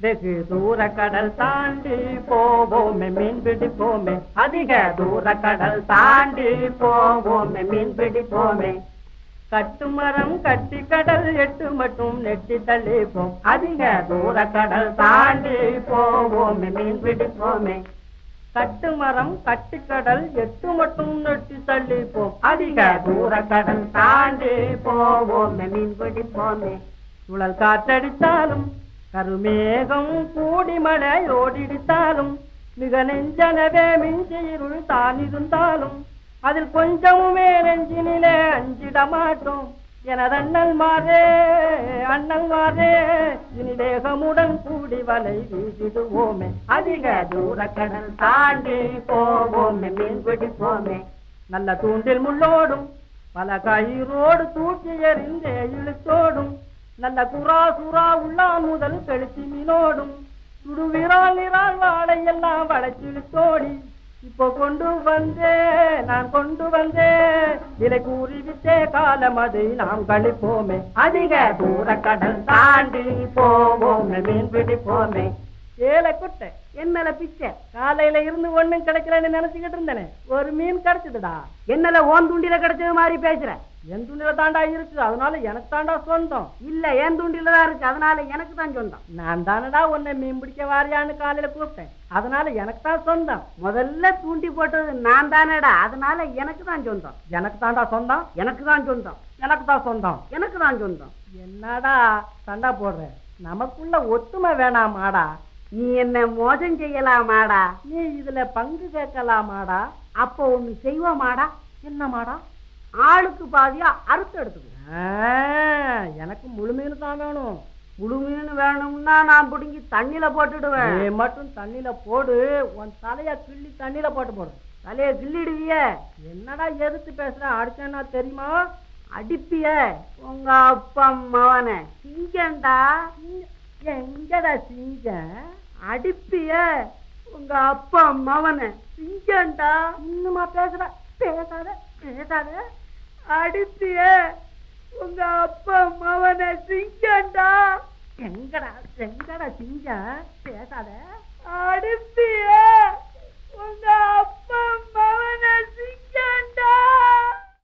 வெகு தூர கடல் தாண்டி போவோமே மீன் பிடிப்போமே. அதிக தூர கடல் தாண்டி போவோமே மீன் பிடிப்போமே. கட்டு மரம் கட்டி கடல் எட்டு மட்டும் நெட்டி தள்ளிப்போம். அதிக தூர கடல் தாண்டி போவோமே மீன் பிடிப்போமே. கட்டு மரம் கட்டி கடல் எட்டு மட்டும் நெட்டி தள்ளிப்போம். அதிக தூர கடல் தாண்டி போவோமே மீன் பிடிப்போமே. சுழல் காற்றடித்தாலும் கருமேகம் கூடி மழை ஓடிடித்தாலும் மிக நெஞ்சனவே மிஞ்சி இருள் தான் இருந்தாலும் அதில் கொஞ்சமுமே நெஞ்சினிலே அஞ்சிட மாட்டோம் எனது அண்ணல் மாறே அண்ணல் மாறே இனி தேகமுடன் கூடி வலை வீசிடுவோமே. அதிக தூர கடல் தாண்டி போவோமே மீன் பிடிப்போமே. நல்ல தூண்டில் முள்ளோடும் பல கயிறோடு தூக்கி எறிந்தே இழுத்தோடும் நல்ல குரா சுறா உள்ளா முதல் கெளுத்தி மீனோடும் சுடுவிரால் நிறால் வாழை எல்லாம் வளைச்சிழுத்தோடி இப்போ கொண்டு வந்தே நான் கொண்டு வந்தே. விலை கூறிவிட்டே காலம் அதை நாம் கழிப்போமே. அதிக தூர கடல் தாண்டி போவோமே மீன் பிடிப்போமே. ஏல குட்டை என்னல பிச்சை. காலையில இருந்து ஒண்ணும் கிடைக்கலன்னு நினைச்சுக்கிட்டு இருந்தேனே. ஒரு மீன் கிடைச்சதுடா. என்னல ஓன் துண்டில கிடைச்சது மாதிரி பேசுறேன் என் துணியில தாண்டா இருக்கு அதனால எனக்கு தாண்டா சொந்தம். இல்ல ஏன் துண்டில தான் இருக்கு. அதனால எனக்கு தான் சொந்தம். நான் தானடா உன்னை மீன் பிடிக்க வாரியான்னு காலையில கூப்பிட்டேன். அதனால எனக்கு தான் சொந்தம். முதல்ல தூண்டி போட்டது நான் தானேடா. அதனால எனக்கு தான் சொந்தம். எனக்கு தாண்டா சொந்தம்? எனக்கு தான் சொந்தம். எனக்கு தான் சொந்தம். எனக்கு தான் சொந்தம். என்னடா சண்டா போடுற? நமக்குள்ள ஒத்துமை வேணாமாடா. நீ என்ன மோசம் செய்யலாமாடா? நீ இதுல பங்கு கேட்கலாமாடா? அப்போ ஒண்ணு செய்வோமாடா? என்னமாடா? ஆளுக்கு பாதியா அறுத்து எடுத்துக்கோ. ஆ, எனக்கு முழு மீன் தான் வேணும். முழு மீன் வேணும்னா நான் பிடுங்கி தண்ணியில போட்டுடுவேன். நீ மட்டும் தண்ணியில போடு உன் தலைய கிள்ளி தண்ணியில போட்டு போடு. தலைய கிள்ளிடுவிய. என்னடா எதிர்த்து பேசுற? அடிச்சேன்னா தெரியுமா? அடிப்பிய உங்க அப்பா மவன சிங்கண்டா எங்கடா சிங்க? அடிப்பிய உங்க அப்பா மவன சிங்கண்டா இன்னுமா பேசுற? பேசாத பேசாத. அடிப்பிய உங்க அப்பா மவன சிங்கண்டா? எங்கடா எங்கடா சிங்க? பேசாத. அப்பா